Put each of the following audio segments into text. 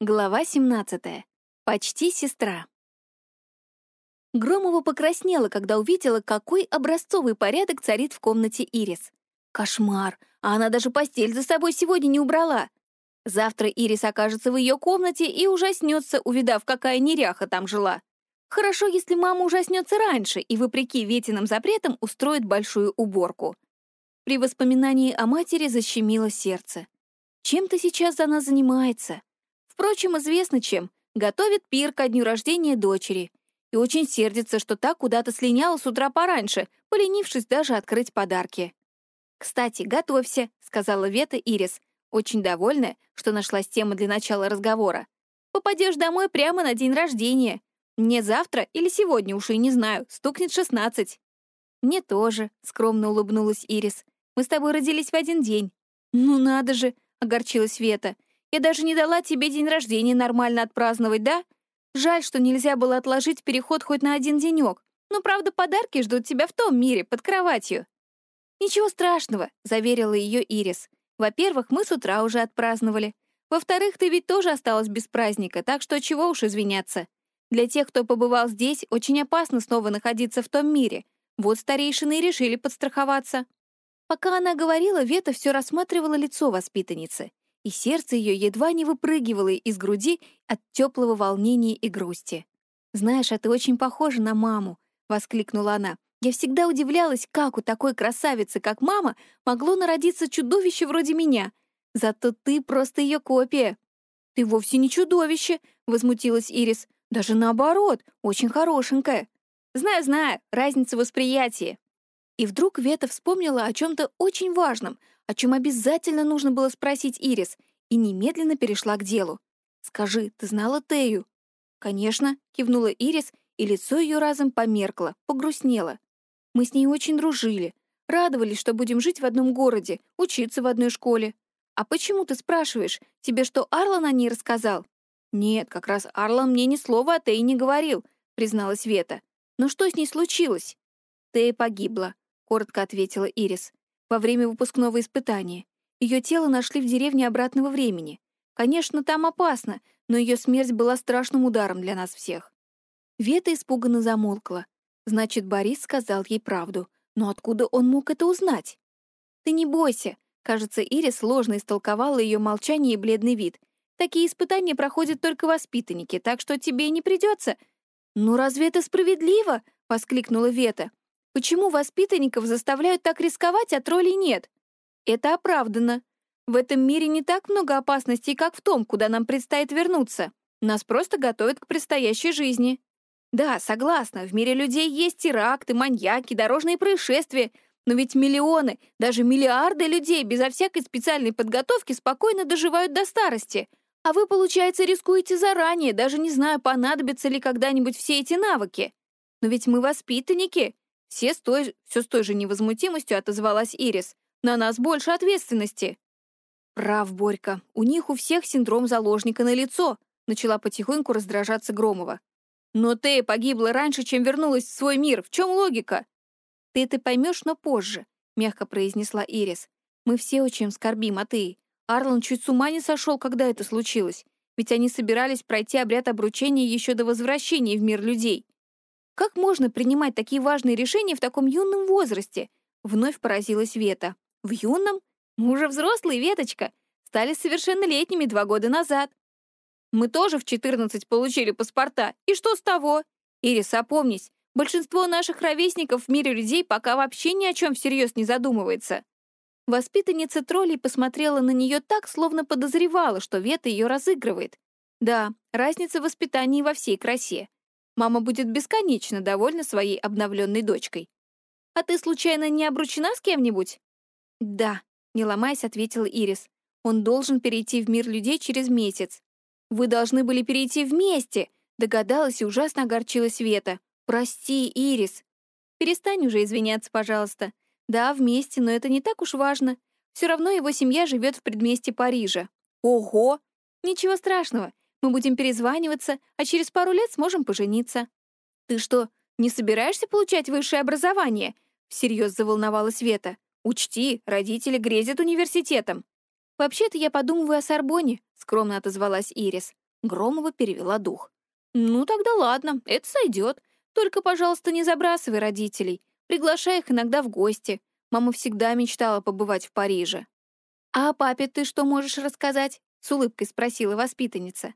Глава 17. Почти сестра. Громова покраснела, когда увидела, какой образцовый порядок царит в комнате Ирис. Кошмар! А она даже постель за собой сегодня не убрала. Завтра Ирис окажется в ее комнате и ужаснется, увидав, какая неряха там жила. Хорошо, если мама ужаснется раньше и, вопреки Ветиным запретам, устроит большую уборку. При воспоминании о матери защемило сердце. Чем-то сейчас она занимается. Впрочем, известно чем. Готовит пир ко дню рождения дочери. И очень сердится, что так куда-то слиняла с утра пораньше, поленившись даже открыть подарки. «Кстати, готовься», — сказала Вета Ирис, очень довольная, что нашлась тема для начала разговора. «Попадешь домой прямо на день рождения. Мне завтра или сегодня, уж и не знаю, стукнет шестнадцать». «Мне тоже», — скромно улыбнулась Ирис. «Мы с тобой родились в один день». «Ну надо же», — огорчилась Вета. Я даже не дала тебе день рождения нормально отпраздновать, да? Жаль, что нельзя было отложить переход хоть на один денек. Но, правда, подарки ждут тебя в том мире, под кроватью». «Ничего страшного», — заверила ее Ирис. «Во-первых, мы с утра уже отпраздновали. Во-вторых, ты ведь тоже осталась без праздника, так что чего уж извиняться. Для тех, кто побывал здесь, очень опасно снова находиться в том мире. Вот старейшины и решили подстраховаться». Пока она говорила, Вета все рассматривала лицо воспитанницы и сердце ее едва не выпрыгивало из груди от теплого волнения и грусти. «Знаешь, а ты очень похожа на маму», — воскликнула она. «Я всегда удивлялась, как у такой красавицы, как мама, могло народиться чудовище вроде меня. Зато ты просто ее копия». «Ты вовсе не чудовище», — возмутилась Ирис. «Даже наоборот, очень хорошенькая». «Знаю, знаю, разница восприятия». И вдруг Вета вспомнила о чем-то очень важном — о чем обязательно нужно было спросить Ирис, и немедленно перешла к делу. «Скажи, ты знала Тею?» «Конечно», — кивнула Ирис, и лицо ее разом померкло, погрустнело. «Мы с ней очень дружили, радовались, что будем жить в одном городе, учиться в одной школе. А почему ты спрашиваешь? Тебе что, Арлан о ней рассказал?» «Нет, как раз Арлан мне ни слова о Тее не говорил», — призналась Вета. «Но что с ней случилось?» «Тея погибла», — коротко ответила Ирис во время выпускного испытания. Ее тело нашли в деревне обратного времени. Конечно, там опасно, но ее смерть была страшным ударом для нас всех. Вета испуганно замолкла. Значит, Борис сказал ей правду. Но откуда он мог это узнать? «Ты не бойся», — кажется, Ирис сложно истолковала ее молчание и бледный вид. «Такие испытания проходят только воспитанники, так что тебе не придется». «Ну разве это справедливо?» — воскликнула Вета. Почему воспитанников заставляют так рисковать, а троллей нет? Это оправдано. В этом мире не так много опасностей, как в том, куда нам предстоит вернуться. Нас просто готовят к предстоящей жизни. Да, согласна, в мире людей есть теракты, маньяки, дорожные происшествия, но ведь миллионы, даже миллиарды людей безо всякой специальной подготовки спокойно доживают до старости. А вы, получается, рискуете заранее, даже не зная, понадобятся ли когда-нибудь все эти навыки. Но ведь мы воспитанники, все с той, все с той же невозмутимостью отозвалась Ирис. «На нас больше ответственности». «Прав, Борька. У них у всех синдром заложника на лицо», начала потихоньку раздражаться Громова. «Но ты погибла раньше, чем вернулась в свой мир. В чем логика?» «Ты это поймешь, но позже», — мягко произнесла Ирис. «Мы все очень скорбим, а ты? Арлан чуть с ума не сошел, когда это случилось. Ведь они собирались пройти обряд обручения еще до возвращения в мир людей. Как можно принимать такие важные решения в таком юном возрасте? Вновь поразилась Вета. В юном? Мы уже взрослые, Веточка. Стали совершеннолетними два года назад. Мы тоже в 14 получили паспорта. И что с того? Ирис, опомнись, большинство наших ровесников в мире людей пока вообще ни о чем всерьез не задумывается. Воспитанница троллей посмотрела на нее так, словно подозревала, что Вета ее разыгрывает. Да, разница в воспитании во всей красе. Мама будет бесконечно довольна своей обновленной дочкой. «А ты, случайно, не обручена с кем-нибудь?» «Да», — не ломаясь, ответила Ирис. «Он должен перейти в мир людей через месяц». «Вы должны были перейти вместе», — догадалась и ужасно огорчилась Света. «Прости, Ирис». «Перестань уже извиняться, пожалуйста. Да, вместе, но это не так уж важно. Все равно его семья живет в предместе Парижа». «Ого! Ничего страшного. Мы будем перезваниваться, а через пару лет сможем пожениться». «Ты что, не собираешься получать высшее образование?» — всерьез заволновалась Света. «Учти, родители грезят университетом». «Вообще-то я подумываю о Сорбоне», — скромно отозвалась Ирис. Громова перевела дух. «Ну, тогда ладно, это сойдет. Только, пожалуйста, не забрасывай родителей. Приглашай их иногда в гости. Мама всегда мечтала побывать в Париже». «А папе ты что можешь рассказать?» — с улыбкой спросила воспитанница.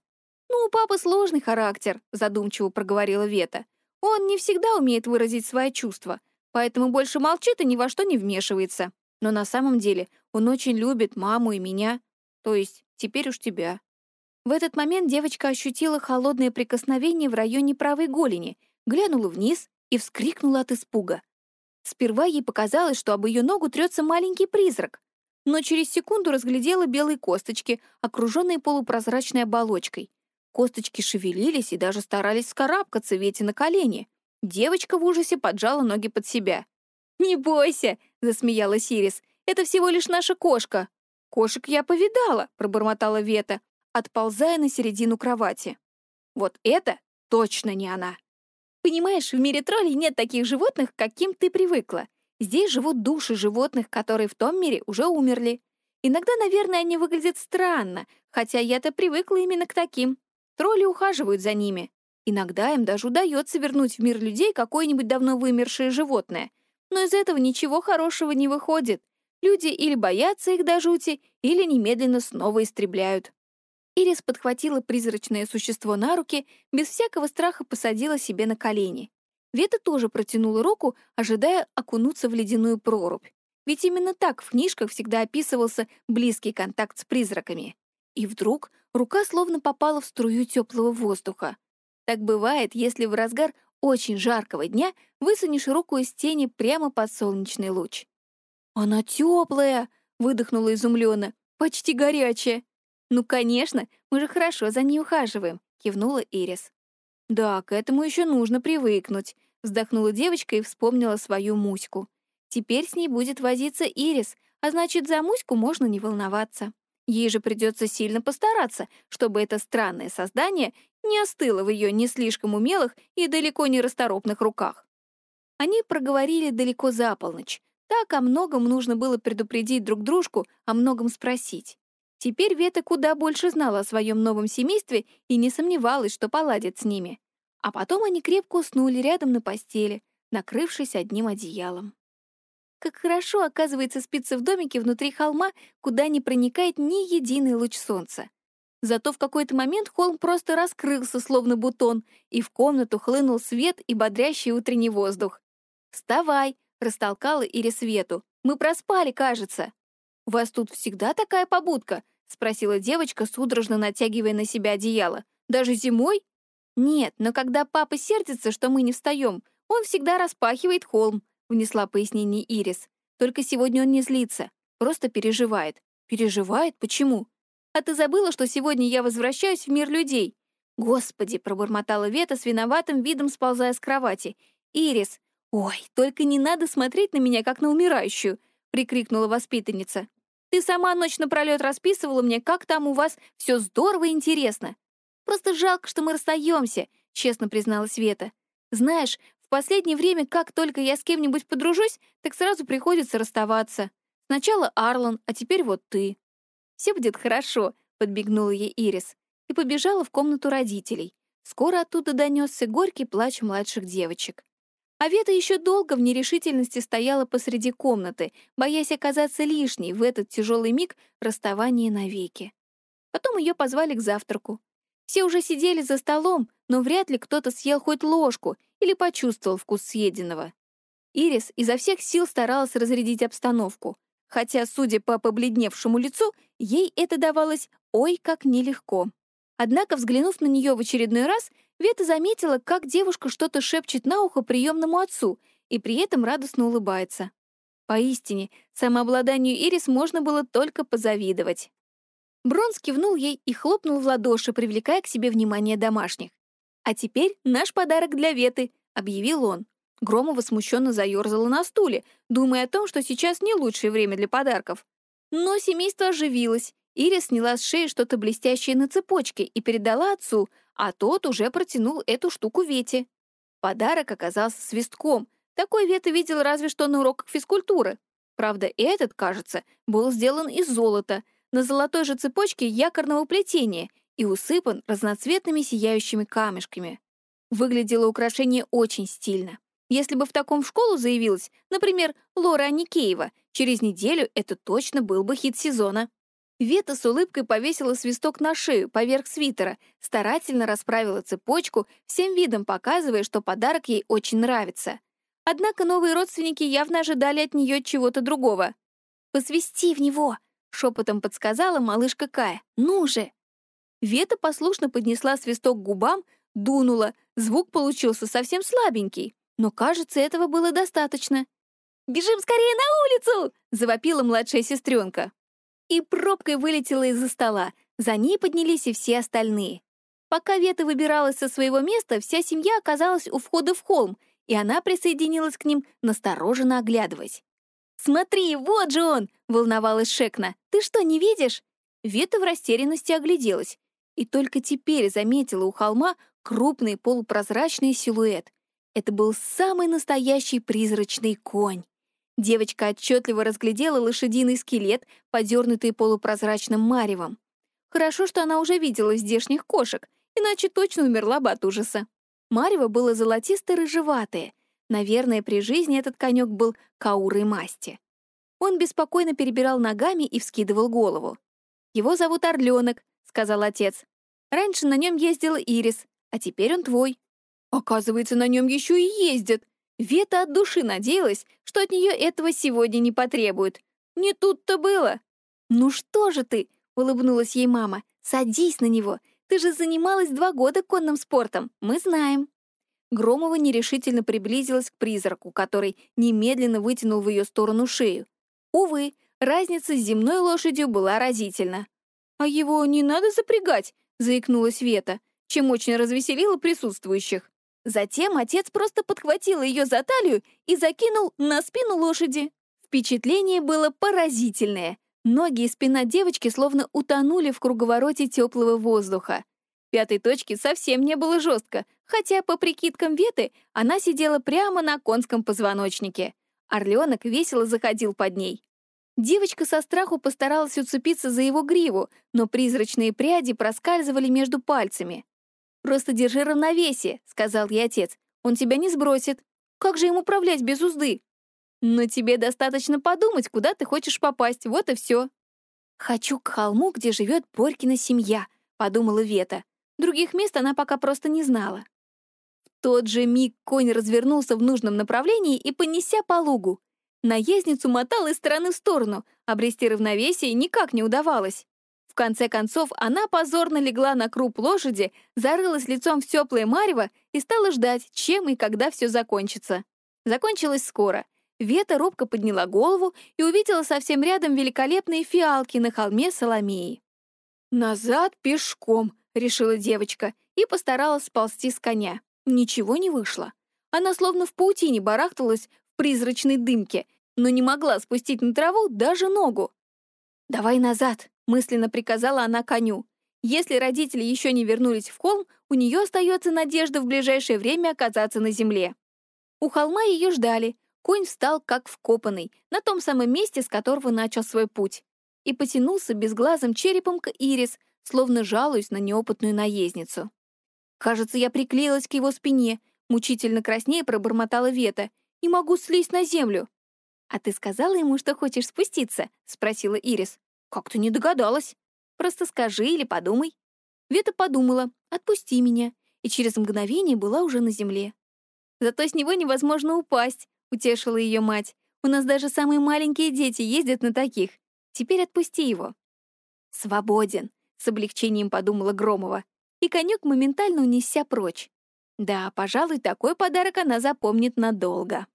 «Ну, у папы сложный характер», — задумчиво проговорила Вета. «Он не всегда умеет выразить свои чувства, поэтому больше молчит и ни во что не вмешивается. Но на самом деле он очень любит маму и меня, то есть теперь уж тебя». В этот момент девочка ощутила холодное прикосновение в районе правой голени, глянула вниз и вскрикнула от испуга. Сперва ей показалось, что об ее ногу трется маленький призрак, но через секунду разглядела белые косточки, окруженные полупрозрачной оболочкой. Косточки шевелились и даже старались скарабкаться Вете на колени. Девочка в ужасе поджала ноги под себя. «Не бойся!» — засмеялась Ирис. «Это всего лишь наша кошка». «Кошек я повидала», — пробормотала Вета, отползая на середину кровати. «Вот это точно не она!» «Понимаешь, в мире троллей нет таких животных, каким ты привыкла. Здесь живут души животных, которые в том мире уже умерли. Иногда, наверное, они выглядят странно, хотя я-то привыкла именно к таким. Тролли ухаживают за ними. Иногда им даже удается вернуть в мир людей какое-нибудь давно вымершее животное. Но из этого ничего хорошего не выходит. Люди или боятся их до жути, или немедленно снова истребляют. Ирис подхватила призрачное существо на руки, без всякого страха посадила себе на колени. Вета тоже протянула руку, ожидая окунуться в ледяную прорубь. Ведь именно так в книжках всегда описывался близкий контакт с призраками. И вдруг рука словно попала в струю теплого воздуха. Так бывает, если в разгар очень жаркого дня высунешь руку из тени прямо под солнечный луч. «Она теплая!» — выдохнула изумленно. «Почти горячая!» «Ну, конечно, мы же хорошо за ней ухаживаем», — кивнула Ирис. «Да, к этому еще нужно привыкнуть», — вздохнула девочка и вспомнила свою Муську. «Теперь с ней будет возиться Ирис, а значит, за Муську можно не волноваться». Ей же придется сильно постараться, чтобы это странное создание не остыло в ее не слишком умелых и далеко не расторопных руках. Они проговорили далеко за полночь. Так о многом нужно было предупредить друг дружку, о многом спросить. Теперь Вета куда больше знала о своем новом семействе и не сомневалась, что поладит с ними. А потом они крепко уснули рядом на постели, накрывшись одним одеялом. Как хорошо, оказывается, спится в домике внутри холма, куда не проникает ни единый луч солнца. Зато в какой-то момент холм просто раскрылся, словно бутон, и в комнату хлынул свет и бодрящий утренний воздух. «Вставай!» — растолкала Ире Свету. «Мы проспали, кажется». «У вас тут всегда такая побудка?» — спросила девочка, судорожно натягивая на себя одеяло. «Даже зимой?» «Нет, но когда папа сердится, что мы не встаем, он всегда распахивает холм, — внесла пояснение Ирис. «Только сегодня он не злится, просто переживает». «Переживает? Почему?» «А ты забыла, что сегодня я возвращаюсь в мир людей?» «Господи!» — пробормотала Вета с виноватым видом, сползая с кровати. «Ирис! Ой, только не надо смотреть на меня, как на умирающую!» — прикрикнула воспитанница. «Ты сама ночь напролёт расписывала мне, как там у вас все здорово и интересно. Просто жалко, что мы расстаемся», — честно призналась Вета. «Знаешь, в последнее время, как только я с кем-нибудь подружусь, так сразу приходится расставаться. Сначала Арлан, а теперь вот ты. «Все будет хорошо», — подбегнула ей Ирис и побежала в комнату родителей. Скоро оттуда донесся горький плач младших девочек. А Вета еще долго в нерешительности стояла посреди комнаты, боясь оказаться лишней в этот тяжелый миг расставания навеки. Потом ее позвали к завтраку. Все уже сидели за столом, но вряд ли кто-то съел хоть ложку или почувствовал вкус съеденного. Ирис изо всех сил старалась разрядить обстановку, хотя, судя по побледневшему лицу, ей это давалось ой как нелегко. Однако, взглянув на нее в очередной раз, Вета заметила, как девушка что-то шепчет на ухо приемному отцу и при этом радостно улыбается. Поистине, самообладанию Ирис можно было только позавидовать. Бронс кивнул ей и хлопнул в ладоши, привлекая к себе внимание домашних. «А теперь наш подарок для Веты», — объявил он. Громова смущенно заерзала на стуле, думая о том, что сейчас не лучшее время для подарков. Но семейство оживилось. Ирис сняла с шеи что-то блестящее на цепочке и передала отцу, а тот уже протянул эту штуку Вете. Подарок оказался свистком. Такой Вета видел разве что на уроках физкультуры. Правда, этот, кажется, был сделан из золота — на золотой же цепочке якорного плетения, и усыпан разноцветными сияющими камешками. Выглядело украшение очень стильно. Если бы в таком школу заявилась, например, Лора Аникеева, через неделю это точно был бы хит сезона. Вета с улыбкой повесила свисток на шею, поверх свитера, старательно расправила цепочку, всем видом показывая, что подарок ей очень нравится. Однако новые родственники явно ожидали от нее чего-то другого. «Посвисти в него!» — шепотом подсказала малышка Кая. «Ну же!» Вета послушно поднесла свисток к губам, дунула. Звук получился совсем слабенький, но, кажется, этого было достаточно. «Бежим скорее на улицу!» — завопила младшая сестренка. И пробкой вылетела из-за стола. За ней поднялись и все остальные. Пока Вета выбиралась со своего места, вся семья оказалась у входа в холм, и она присоединилась к ним, настороженно оглядываясь. «Смотри, вот же он!» — волновалась Шекна. «Ты что, не видишь?» Вета в растерянности огляделась и только теперь заметила у холма крупный полупрозрачный силуэт. Это был самый настоящий призрачный конь. Девочка отчетливо разглядела лошадиный скелет, подернутый полупрозрачным маревом. Хорошо, что она уже видела здешних кошек, иначе точно умерла бы от ужаса. Марево было золотисто-рыжеватое. Наверное, при жизни этот конек был каурой масти. Он беспокойно перебирал ногами и вскидывал голову. «Его зовут Орленок», — сказал отец. «Раньше на нем ездила Ирис, а теперь он твой». Оказывается, на нем еще и ездят. Вета от души надеялась, что от нее этого сегодня не потребуют. Не тут-то было. «Ну что же ты?» — улыбнулась ей мама. «Садись на него. Ты же занималась два года конным спортом. Мы знаем». Громова нерешительно приблизилась к призраку, который немедленно вытянул в ее сторону шею. Увы, разница с земной лошадью была разительна. «А его не надо запрягать», — заикнулась Вета, чем очень развеселила присутствующих. Затем отец просто подхватил ее за талию и закинул на спину лошади. Впечатление было поразительное. Ноги и спина девочки словно утонули в круговороте теплого воздуха. Пятой точки совсем не было жестко, хотя, по прикидкам Веты, она сидела прямо на конском позвоночнике. Орленок весело заходил под ней. Девочка со страху постаралась уцепиться за его гриву, но призрачные пряди проскальзывали между пальцами. «Просто держи равновесие», — сказал ей отец. «Он тебя не сбросит. Как же им управлять без узды?» «Но тебе достаточно подумать, куда ты хочешь попасть, вот и все». «Хочу к холму, где живет Борькина семья», — подумала Вета. Других мест она пока просто не знала. В тот же миг конь развернулся в нужном направлении и понеся по лугу. Наездницу мотал из стороны в сторону, обрести равновесие никак не удавалось. В конце концов, она позорно легла на круп лошади, зарылась лицом в теплое марево и стала ждать, чем и когда все закончится. Закончилось скоро. Вета робко подняла голову и увидела совсем рядом великолепные фиалки на холме Соломеи. «Назад пешком», — решила девочка и постаралась сползти с коня. Ничего не вышло. Она словно в паутине барахталась призрачной дымке, но не могла спустить на траву даже ногу. «Давай назад», — мысленно приказала она коню. Если родители еще не вернулись в холм, у нее остается надежда в ближайшее время оказаться на земле. У холма ее ждали. Конь встал как вкопанный, на том самом месте, с которого начал свой путь, и потянулся безглазым черепом к Ирис, словно жалуясь на неопытную наездницу. «Кажется, я приклеилась к его спине», — мучительно краснее пробормотала Вета, не могу слезть на землю». «А ты сказала ему, что хочешь спуститься?» — спросила Ирис. «Как ты не догадалась? Просто скажи или подумай». Вета подумала «отпусти меня», и через мгновение была уже на земле. «Зато с него невозможно упасть», — утешила ее мать. «У нас даже самые маленькие дети ездят на таких. Теперь отпусти его». «Свободен», — с облегчением подумала Громова. И конек моментально унесся прочь. Да, пожалуй, такой подарок она запомнит надолго.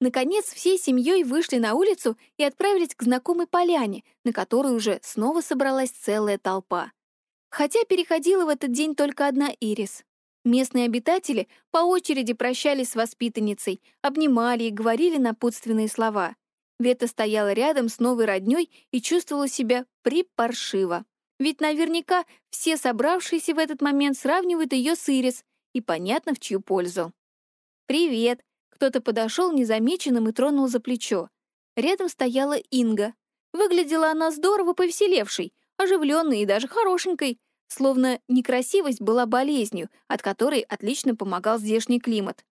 Наконец, всей семьей вышли на улицу и отправились к знакомой поляне, на которой уже снова собралась целая толпа. Хотя переходила в этот день только одна Ирис. Местные обитатели по очереди прощались с воспитанницей, обнимали и говорили напутственные слова. Вета стояла рядом с новой роднёй и чувствовала себя припаршиво. Ведь наверняка все собравшиеся в этот момент сравнивают ее с Ирис, и понятно, в чью пользу. «Привет!» Кто-то подошел незамеченным и тронул за плечо. Рядом стояла Инга. Выглядела она здорово повеселевшей, оживленной и даже хорошенькой. словно некрасивость была болезнью, от которой отлично помогал здешний климат.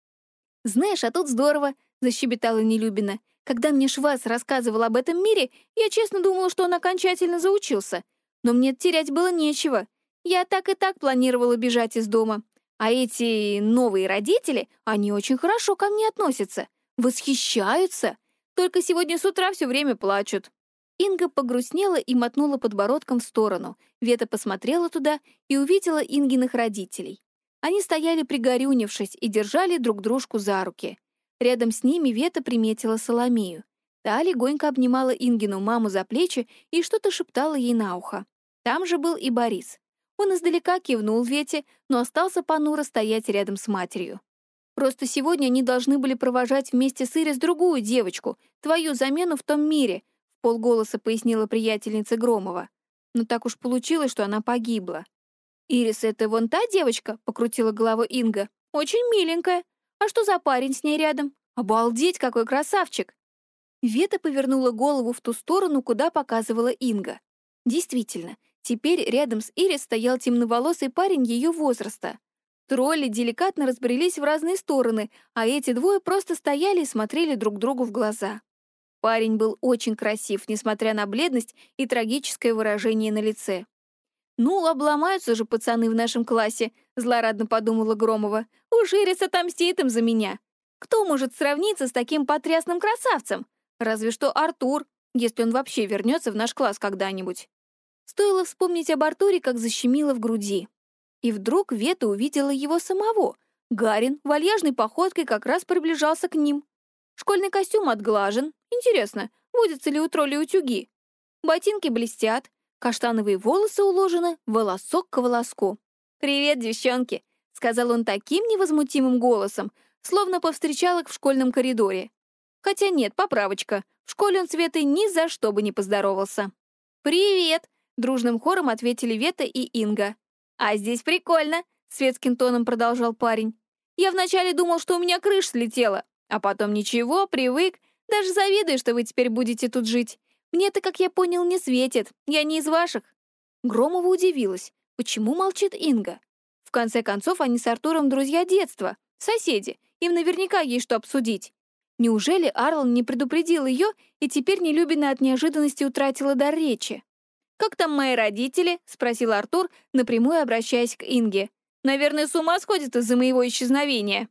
«Знаешь, а тут здорово», — защебетала Нелюбина. «Когда мне Швас рассказывал об этом мире, я честно думала, что он окончательно заучился. Но мне терять было нечего. Я так и так планировала бежать из дома. А эти новые родители, они очень хорошо ко мне относятся. Восхищаются. Только сегодня с утра все время плачут». Инга погрустнела и мотнула подбородком в сторону. Вета посмотрела туда и увидела Ингиных родителей. Они стояли пригорюнившись и держали друг дружку за руки. Рядом с ними Вета приметила Соломею. Та легонько обнимала Ингину маму за плечи и что-то шептала ей на ухо. Там же был и Борис. Он издалека кивнул Вете, но остался понуро стоять рядом с матерью. Просто сегодня они должны были провожать вместе с Ирис другую девочку, твою замену в том мире, полголоса пояснила приятельница Громова. Но так уж получилось, что она погибла. «Ирис, это вон та девочка?» — покрутила головой Инга. «Очень миленькая. А что за парень с ней рядом? Обалдеть, какой красавчик!» Вета повернула голову в ту сторону, куда показывала Инга. Действительно, Теперь рядом с Ирис стоял темноволосый парень ее возраста. Тролли деликатно разбрелись в разные стороны, а эти двое просто стояли и смотрели друг другу в глаза. Парень был очень красив, несмотря на бледность и трагическое выражение на лице. «Ну, обломаются же пацаны в нашем классе», — злорадно подумала Громова. «Уж Ирис отомстит им за меня. Кто может сравниться с таким потрясным красавцем? Разве что Артур, если он вообще вернется в наш класс когда-нибудь». Стоило вспомнить об Артуре, как защемило в груди. И вдруг Вета увидела его самого. Гарин вальяжной походкой как раз приближался к ним. Школьный костюм отглажен. Интересно, водятся ли у троллей утюги? Ботинки блестят, каштановые волосы уложены волосок к волоску. «Привет, девчонки!» — сказал он таким невозмутимым голосом, словно повстречал их в школьном коридоре. Хотя нет, поправочка. В школе он с Ветой ни за что бы не поздоровался. «Привет!» Дружным хором ответили Вета и Инга. «А здесь прикольно», — светским тоном продолжал парень. «Я вначале думал, что у меня крыша слетела, а потом ничего, привык. Даже завидую, что вы теперь будете тут жить. Мне-то, как я понял, не светит. Я не из ваших». Громова удивилась. Почему молчит Инга? В конце концов, они с Артуром друзья детства, соседи. Им наверняка есть что обсудить. Неужели Арлан не предупредил ее, и теперь Нелюбина от неожиданности утратила дар речи? «Как там мои родители?» — спросил Артур, напрямую обращаясь к Инге. «Наверное, с ума сходит из-за моего исчезновения».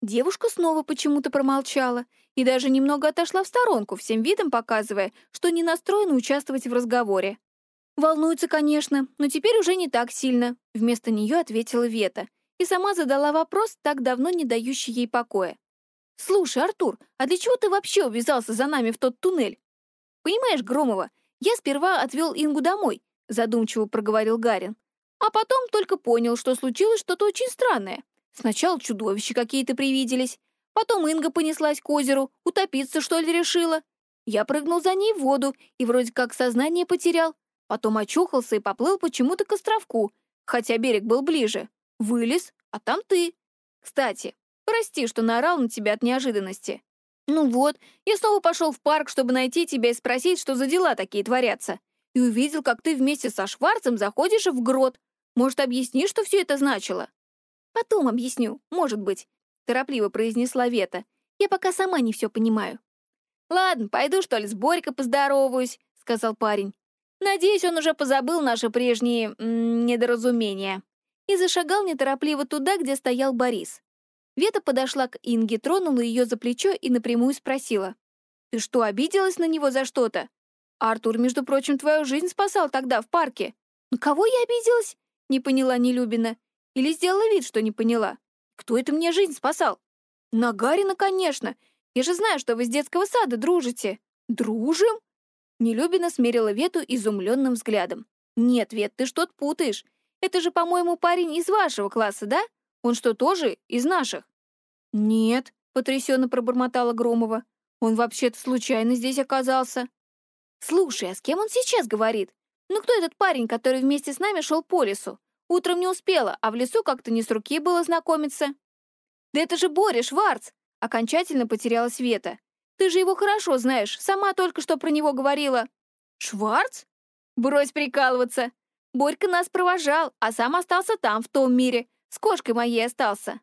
Девушка снова почему-то промолчала и даже немного отошла в сторонку, всем видом показывая, что не настроена участвовать в разговоре. «Волнуется, конечно, но теперь уже не так сильно», — вместо нее ответила Вета и сама задала вопрос, так давно не дающий ей покоя. «Слушай, Артур, а для чего ты вообще увязался за нами в тот туннель? Понимаешь, Громова, «Я сперва отвел Ингу домой», — задумчиво проговорил Гарин. «А потом только понял, что случилось что-то очень странное. Сначала чудовища какие-то привиделись, потом Инга понеслась к озеру, утопиться, что ли, решила. Я прыгнул за ней в воду и вроде как сознание потерял. Потом очухался и поплыл почему-то к островку, хотя берег был ближе. Вылез, а там ты. Кстати, прости, что наорал на тебя от неожиданности. «Ну вот, я снова пошел в парк, чтобы найти тебя и спросить, что за дела такие творятся. И увидел, как ты вместе со Шварцем заходишь в грот. Может, объяснишь, что все это значило?» «Потом объясню, может быть», — торопливо произнесла Вета. «Я пока сама не все понимаю». «Ладно, пойду, что ли, с Борькой поздороваюсь», — сказал парень. «Надеюсь, он уже позабыл наши прежние -м, недоразумения». И зашагал неторопливо туда, где стоял Борис. Вета подошла к Инге, тронула ее за плечо и напрямую спросила. «Ты что, обиделась на него за что-то? Артур, между прочим, твою жизнь спасал тогда в парке». «На кого я обиделась?» — не поняла Нелюбина. Или сделала вид, что не поняла. «Кто это мне жизнь спасал?» «На Гарина, конечно. Я же знаю, что вы с детского сада дружите». «Дружим?» Нелюбина смерила Вету изумленным взглядом. «Нет, Вет, ты что-то путаешь. Это же, по-моему, парень из вашего класса, да? Он что, тоже из наших?» «Нет», — потрясенно пробормотала Громова. «Он вообще-то случайно здесь оказался». «Слушай, а с кем он сейчас говорит? Ну кто этот парень, который вместе с нами шел по лесу? Утром не успела, а в лесу как-то не с руки было знакомиться». «Да это же Боря Шварц!» — окончательно потеряла Света. «Ты же его хорошо знаешь, сама только что про него говорила». «Шварц? Брось прикалываться. Борька нас провожал, а сам остался там, в том мире. С кошкой моей остался».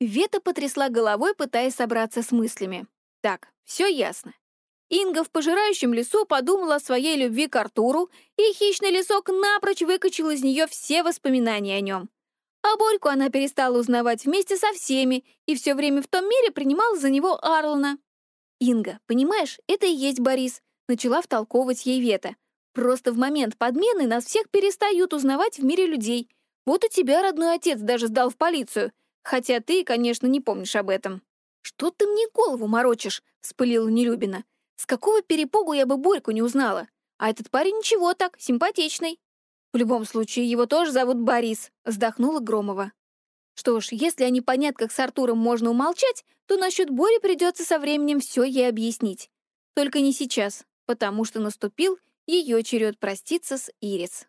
Вета потрясла головой, пытаясь собраться с мыслями. Так, все ясно. Инга в пожирающем лесу подумала о своей любви к Артуру, и хищный лесок напрочь выкачал из нее все воспоминания о нем. А Борьку она перестала узнавать вместе со всеми и все время в том мире принимала за него Арлана. «Инга, понимаешь, это и есть Борис», — начала втолковывать ей Вета. «Просто в момент подмены нас всех перестают узнавать в мире людей. Вот у тебя родной отец даже сдал в полицию, хотя ты, конечно, не помнишь об этом». «Что ты мне голову морочишь?» — вспылила Нелюбина. «С какого перепугу я бы Борьку не узнала? А этот парень ничего так, симпатичный». «В любом случае, его тоже зовут Борис», — вздохнула Громова. Что ж, если о непонятках с Артуром можно умолчать, то насчет Бори придется со временем все ей объяснить. Только не сейчас, потому что наступил ее черед проститься с Ирис.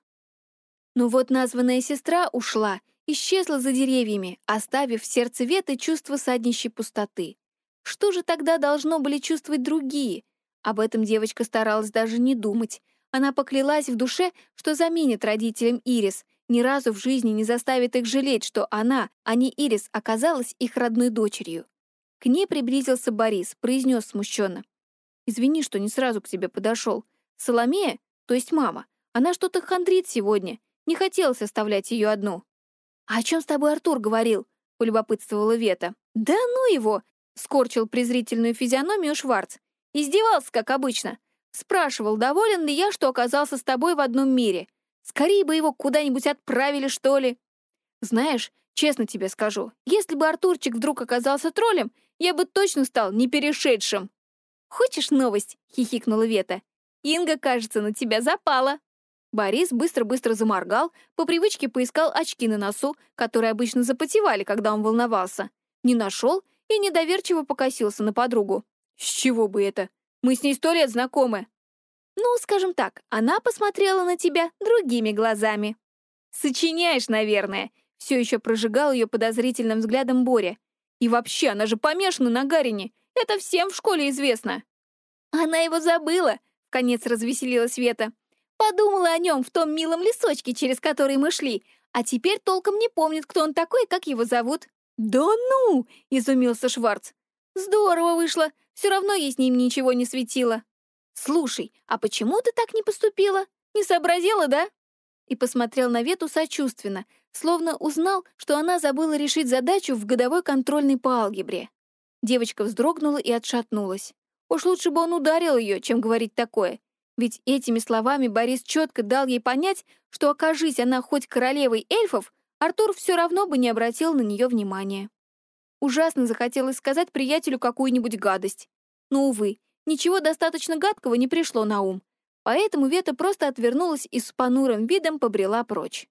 Но вот названная сестра ушла, исчезла за деревьями, оставив в сердце Веты чувство саднищей пустоты. Что же тогда должно были чувствовать другие? Об этом девочка старалась даже не думать. Она поклялась в душе, что заменит родителям Ирис, ни разу в жизни не заставит их жалеть, что она, а не Ирис, оказалась их родной дочерью. К ней приблизился Борис, произнес смущенно. «Извини, что не сразу к тебе подошел. Соломея, то есть мама, она что-то хандрит сегодня. Не хотелось оставлять ее одну». «А о чем с тобой Артур говорил?» — полюбопытствовала Вета. «Да ну его!» — скорчил презрительную физиономию Шварц. «Издевался, как обычно. Спрашивал, доволен ли я, что оказался с тобой в одном мире. Скорее бы его куда-нибудь отправили, что ли. Знаешь, честно тебе скажу, если бы Артурчик вдруг оказался троллем, я бы точно стал неперешедшим. «Хочешь новость?» — хихикнула Вета. «Инга, кажется, на тебя запала». Борис быстро-быстро заморгал, по привычке поискал очки на носу, которые обычно запотевали, когда он волновался. Не нашел и недоверчиво покосился на подругу. «С чего бы это? Мы с ней сто лет знакомы». Ну, скажем так, она посмотрела на тебя другими глазами. Сочиняешь, наверное. Все еще прожигал ее подозрительным взглядом Боря. И вообще, она же помешана на Гарине. Это всем в школе известно. Она его забыла, конец развеселилась Света. Подумала о нем в том милом лесочке, через который мы шли, а теперь толком не помнит, кто он такой и как его зовут. «Да ну!» — изумился Шварц. «Здорово вышло. Все равно ей с ним ничего не светило». «Слушай, а почему ты так не поступила? Не сообразила, да?» И посмотрел на Вету сочувственно, словно узнал, что она забыла решить задачу в годовой контрольной по алгебре. Девочка вздрогнула и отшатнулась. Уж лучше бы он ударил ее, чем говорить такое. Ведь этими словами Борис четко дал ей понять, что, окажись она хоть королевой эльфов, Артур все равно бы не обратил на нее внимания. Ужасно захотелось сказать приятелю какую-нибудь гадость. Но, увы, Ничего достаточно гадкого не пришло на ум, поэтому Вета просто отвернулась и с понурым видом побрела прочь.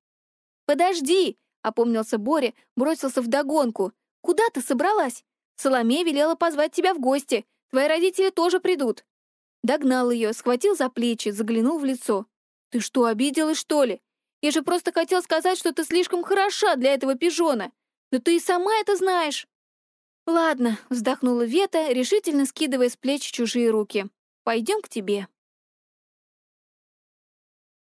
«Подожди!» — опомнился Боря, бросился вдогонку. «Куда ты собралась? Соломея велела позвать тебя в гости. Твои родители тоже придут». Догнал ее, схватил за плечи, заглянул в лицо. «Ты что, обиделась, что ли? Я же просто хотел сказать, что ты слишком хороша для этого пижона. Но ты и сама это знаешь». «Ладно», — вздохнула Вета, решительно скидывая с плеч чужие руки. «Пойдем к тебе».